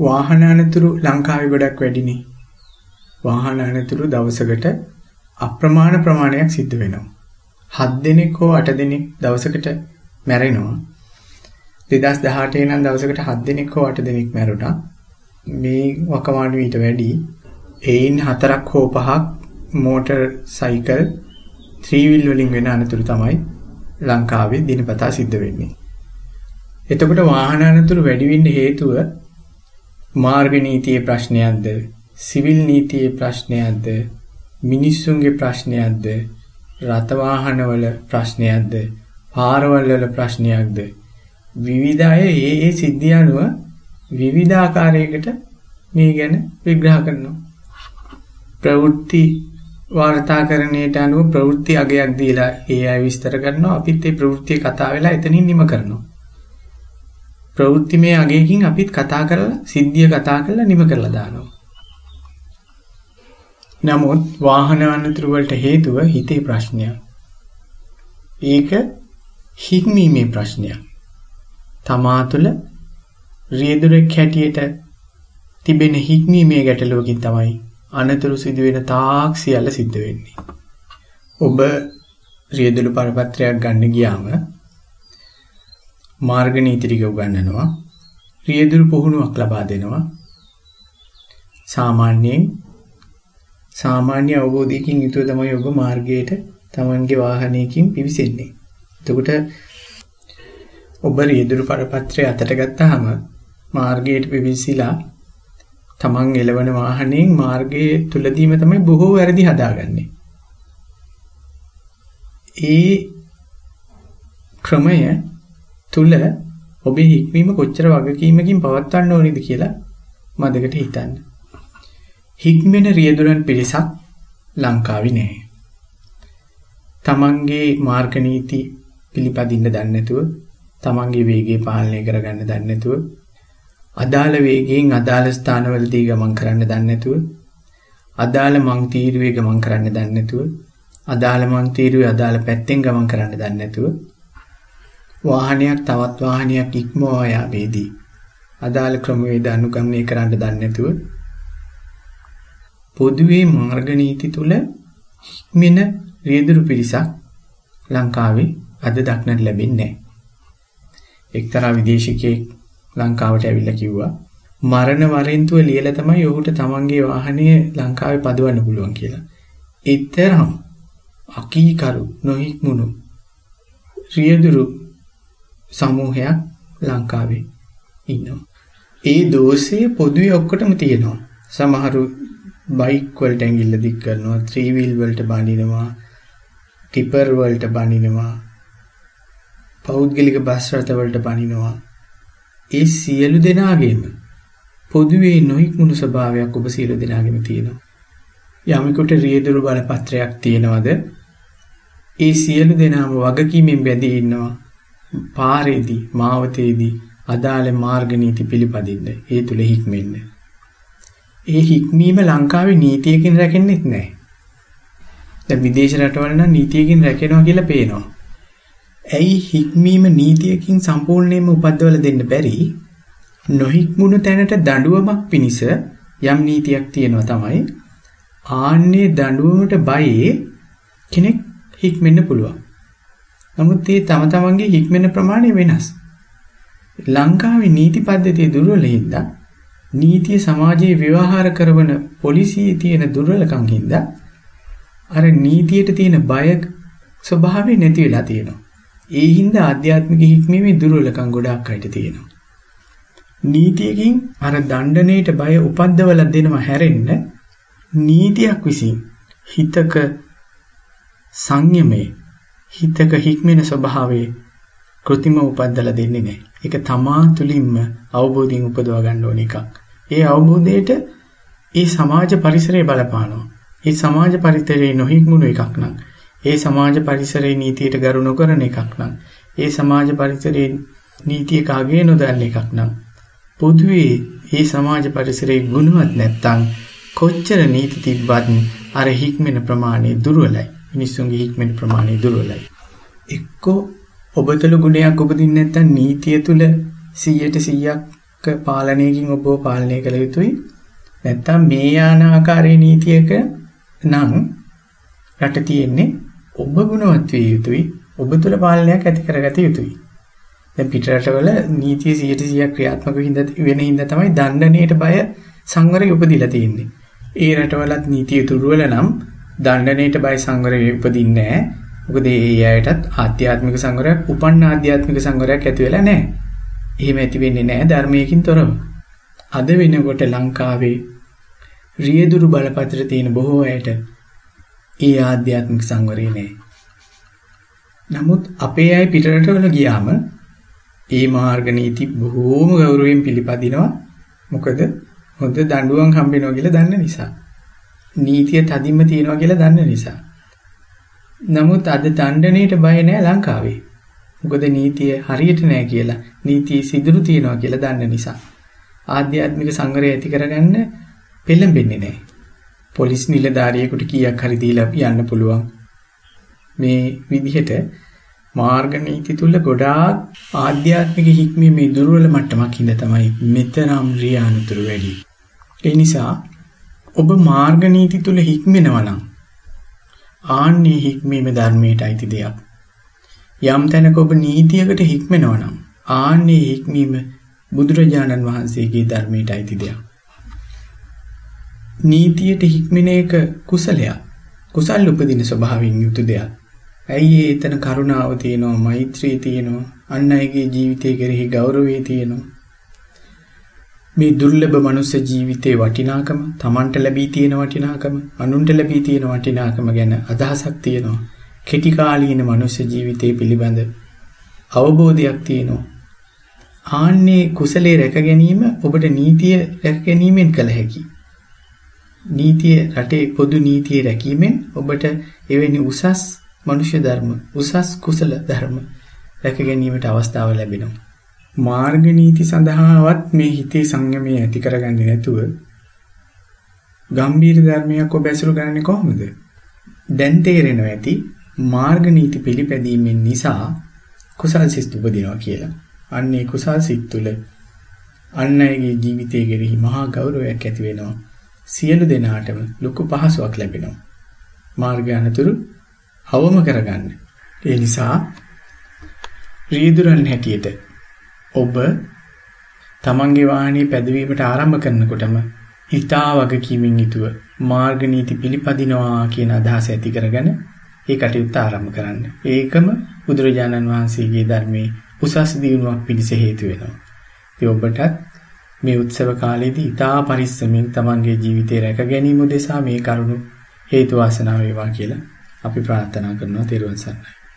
වාහන අනතුරු ලංකාවේ ගොඩක් වැඩිනේ. වාහන අනතුරු දවසකට අප්‍රමාණ ප්‍රමාණයක් සිද්ධ වෙනවා. 7 දිනක් හෝ 8 දිනක් දවසකට මැරෙනවා. 2018 නම් දවසකට 7 දිනක් හෝ 8 දිනක් මැරුණා. මේ වකවානු ඊට වැඩි. එයින් හතරක් හෝ පහක් මෝටර් සයිකල් ත්‍රී වීල් වලින් වෙන අනතුරු තමයි ලංකාවේ දිනපතා සිද්ධ වෙන්නේ. එතකොට වාහන අනතුරු වැඩි වෙන්න හේතුව මාර්ග නීතියේ ප්‍රශ්නයක්ද? සිවිල් නීතියේ ප්‍රශ්නයක්ද? මිනිස්සුන්ගේ ප්‍රශ්නයක්ද? රථ වාහනවල ප්‍රශ්නයක්ද? පාරවල් වල ප්‍රශ්නයක්ද? විවිධ අය ඒ ඒ සිද්ධි අනුව විවිධ ආකාරයකට මේ ගැන විග්‍රහ කරනවා. ප්‍රවෘත්ති වාර්තාකරණයට අනුව ප්‍රවෘත්ති අගයක් දීලා ඒ අය විස්තර කරනවා. අපිත් ඒ ප්‍රවෘත්තිය කතා වෙලා එතනින් නිම කරනවා. ප්‍රවෘත්තිමය අගයකින් අපිත් කතා කරලා සිද්ධිය කතා කරලා නිම කරලා දානවා නමුත් වාහන අනතුරු වලට හේතුව හිතේ ප්‍රශ්නයක්. ඒක හික්මීමේ ප්‍රශ්නයක්. තමා තුළ රියදුරෙක් හැටියට තිබෙන හික්මීමේ ගැටලුවකින් තමයි අනතුරු සිදුවෙන තාක් සියල්ල සිද්ධ වෙන්නේ. ඔබ රියදුරු පරපත්‍රයක් ගන්න ගියාම මාර්ග නීති ටික උගන්වනවා. රියදුරු පුහුණුවක් ලබා දෙනවා. සාමාන්‍යයෙන් සාමාන්‍ය අවබෝධයකින් යුතුව තමයි ඔබ මාර්ගයට Tamanගේ වාහනයකින් පිවිසෙන්නේ. එතකොට ඔබ රියදුරු පරපත්‍රය අතට ගත්තාම මාර්ගයට පිවිසිලා Taman එළවන වාහනයෙන් මාර්ගයේ තුලදීම තමයි බොහෝ වැරදි හදාගන්නේ. ඒ ක්‍රමය තුල ඔබේ හික්මීම කොච්චර වගකීමකින් පවත්වන්න ඕනේද කියලා මදකට හිතන්න. හික්මෙන රියදුරන් පිරිසක් ලංකාවේ නැහැ. තමන්ගේ මාර්ග නීති පිළිපදින්න දන්නේ නැතුව, තමන්ගේ වේගය පාලනය කරගන්න දන්නේ නැතුව, අදාළ වේගයෙන් අදාළ ස්ථානවලදී ගමන් කරන්න දන්නේ නැතුව, අදාළ මං තීරුවේ ගමන් කරන්න දන්නේ නැතුව, අදාළ මං තීරුවේ අදාළ පැත්තෙන් ගමන් කරන්න දන්නේ නැතුව, වාහනයක් තවත් වාහනයක් ඉක්මවා යාවේදී අදාළ ක්‍රමවේද අනුගමනය කරන්න දන්නේ නැතුව පොදුවේ මාර්ග නීති තුල හික්මෙන රියදුරු පිරිසක් ලංකාවේ අද දක්නට ලැබෙන්නේ නැහැ. එක්තරා විදේශිකයෙක් ලංකාවට ඇවිල්ලා කිව්වා මරණ වරෙන්තුව ලියලා තමයි ඔහුට තමන්ගේ වාහනය ලංකාවේ පදවන්න පුළුවන් කියලා. ඒතරම් අකීකරු නොහික්මුණු රියදුරු සමූහයක් ලංකාවේ ඉන්නවා. ඒ දෝෂය පොදුවේ ඔක්කොටම තියෙනවා. සමහරු බයික් වලට ඇඟිල්ල දික් කරනවා, ත්‍රී වීල් වලට බනිනවා, ටිපර් වලට බනිනවා, පෞද්ගලික බස් රථ වලට බනිනවා. ඒ සියලු දෙනාගේම පොදුවේ නොහික්මුණු ස්වභාවයක් ඔබ සියලු දෙනාගේම තියෙනවා. යමෙකුට රියදුරු බලපත්‍රයක් තියෙනවද? ඒ සියලු දෙනාම වගකීමෙන් බැඳී ඉන්නවා. පාරේදී, මාවතේදී අදාළ මාර්ග නීති පිළිපදින්න. ඒ තුල හික්මෙන්න. ඒ හික්මීම ලංකාවේ නීතියකින් රැකෙන්නෙත් නැහැ. දැන් විදේශ රටවල නම් නීතියකින් රැකෙනවා කියලා පේනවා. ඇයි හික්මීම නීතියකින් සම්පූර්ණයෙන්ම උපද්දවල දෙන්න බැරි? නොහික්මුණු තැනට දඬුවමක් පිණිස යම් නීතියක් තියෙනවා තමයි. ආන්නේ දඬුවමට බයේ කෙනෙක් හික්මෙන්න පුළුවන්. නමුත් ඒ තම තමන්ගේ හික්මෙන ප්‍රමාණය වෙනස්. ලංකාවේ නීති පද්ධතිය දුර්වල හින්දා නීතිය සමාජයේ ව්‍යවහාර කරන පොලිසියේ තියෙන දුර්වලකම් හින්දා අර නීතියට තියෙන බය ස්වභාවය නැති වෙලා තියෙනවා. ඒ හින්දා ආධ්‍යාත්මික හික්මීමේ දුර්වලකම් ගොඩාක් අයට තියෙනවා. නීතියකින් අර දණ්ඩණයට බය උපද්දවල දෙනව හැරෙන්න නීතියක් විසින් හිතක සංයමයේ හිතක හික්මෙන ස්වභාවයේ કૃතිම උපද්දලා දෙන්නේ නැහැ. ඒක තමා තුලින්ම අවබෝධයෙන් උපදවා ගන්න ඕන එකක්. ඒ අවබෝධයට ඒ සමාජ පරිසරය බලපානවා. ඒ සමාජ පරිසරයේ නොහික්මුණු එකක් නම් ඒ සමාජ පරිසරයේ නීතියට ගරු නොකරන එකක් නම් ඒ සමාජ පරිසරයේ නීතිය කාගේ නොදන්න එකක් නම් පොදුවේ ඒ සමාජ පරිසරයේ ගුණවත් නැත්තම් කොච්චර නීති තිබ්බත් අර හික්මෙන ප්‍රමාණය දුර්වලයි මිනිස්සුන්ගේ හික්මෙන ප්‍රමාණය දුර්වලයි එක්කෝ ඔබතුළු ගුණයක් උපදින්නේ නැත්නම් නීතිය තුල 100ට 100ක් පාලනයකින් ඔබව පාලනය කළ යුතුයි. නැත්තම් මේ ආන ආකාරයේ නීතියක නම් රට තියෙන්නේ ඔබ ගුණවත් විය යුතුයි. ඔබ තුල පාලනයක් ඇති කරගත යුතුයි. දැන් පිටරටවල නීතිය 100% ක්‍රියාත්මක වෙන හින්දා තමයි දණ්ඩනයට බය සංවරය උපදිලා තියෙන්නේ. ඒ රටවලත් නීතිය දුර්වල නම් දණ්ඩනයට බය සංවරය උපදින්නේ නැහැ. මොකද ඒ අයටත් ආධ්‍යාත්මික සංවරයක් උපන්න ආධ්‍යාත්මික සංවරයක් ඇති වෙලා නැහැ. එහෙම ඇති වෙන්නේ නැහැ ධර්මයකින් තොරව. අද වෙනකොට ලංකාවේ රියදුරු බලපත්‍ර තියෙන බොහෝ අයට ඒ ආධ්‍යාත්මික සංවරය නැහැ. නමුත් අපේ අය පිටරටවල ගියාම ඒ මාර්ග නීති බොහෝම ගෞරවයෙන් පිළිපදිනවා. මොකද හොඳ දඬුවම් හම්බෙනවා කියලා දන්න නිසා. නීතිය තදින්ම තියෙනවා කියලා දන්න නිසා. නමුත් අද දණ්ඩණයට බය නැහැ ලංකාවේ. මොකද නීතිය හරියට නැහැ කියලා නීතිය සිදුරු තියනවා කියලා දන්න නිසා. ආධ්‍යාත්මික සංගරය ඇති කරගන්න පෙළඹෙන්නේ නැහැ. පොලිස් නිලධාරියෙකුට කීයක් හරි දීලා යන්න පුළුවන්. මේ විදිහට මාර්ග නීති තුල ගොඩාක් ආධ්‍යාත්මික හික්මීමේ දුර්වල මට්ටමක් හින්දා තමයි මෙතරම් රියානුතුරු වැඩි. ඒ නිසා ඔබ මාර්ග නීති තුල හික්මෙනවා නම් ආන්නේ හික්මීම ධර්මයට අයිති දෙයක්. යම් තැනක ඔබ නීතියකට හික්මෙනවා නම් ආන්නේ හික්මීම බුදුරජාණන් වහන්සේගේ ධර්මයට අයිති දෙයක්. නීතියට හික්මෙන එක කුසලයක්. කුසල් උපදින ස්වභාවයෙන් යුතු දෙයක්. ඇයි එතන කරුණාව තියෙනවා, මෛත්‍රිය තියෙනවා, අන් අයගේ ජීවිතය කෙරෙහි ගෞරවය තියෙනවා. මේ දුර්ලභ මනුස්ස ජීවිතේ වටිනාකම, Tamanට ලැබී තියෙන වටිනාකම, අනුන්ට ලැබී තියෙන වටිනාකම ගැන අදහසක් තියෙනවා. කෙටි කාලීන මනුස්ස ජීවිතේ පිළිබඳ අවබෝධයක් තියෙනවා. ආන්නේ කුසලයේ රැක ගැනීම ඔබට නීතිය රැක ගැනීමෙන් කළ හැකියි. නීතිය රටේ පොදු නීතිය රැකීමෙන් ඔබට එවැනි උසස් මනුෂ්‍ය ධර්ම උසස් කුසල ධර්ම රැක ගැනීමට අවස්ථාව ලැබෙනවා. මාර්ග නීති සඳහාවත් මේ හිතේ සංයමය ඇති කරගන්නේ නැතුව ගම්බීර ධර්මයක් ඔබ ඇසුරු කරන්නේ කොහොමද? දැන් තේරෙනවා ඇති මාර්ග නීති පිළිපැදීමෙන් නිසා කුසල් සිත් උපදිනවා කියලා. අන්නේ කුසල් සිත් තුළ අන් අයගේ ජීවිතය කෙරෙහි මහා ගෞරවයක් ඇති වෙනවා. සියලු දෙනාටම ලොකු පහසුවක් ලැබෙනවා. මාර්ගය අනතුරු අවම කරගන්න. ඒ නිසා රීදුරන් හැටියට ඔබ තමන්ගේ වාහනේ පැදවීමට ආරම්භ කරනකොටම ඊතා වගකීමෙන් යුතුව මාර්ග නීති පිළිපදිනවා කියන අදහස ඇති කරගෙන ඒ කටයුත්ත ආරම්භ කරන්න. ඒකම බුදුරජාණන් වහන්සේගේ ධර්මයේ උසස් දියුණුවක් පිණිස හේතු වෙනවා. ඉතින් ඔබටත් මේ උත්සව කාලයේදී ඊතා පරිස්සමින් තමන්ගේ ජීවිතය රැක ගැනීම උදෙසා මේ කරුණු හේතු වාසනා වේවා කියලා අපි ප්‍රාර්ථනා කරනවා තෙරුවන් සරණයි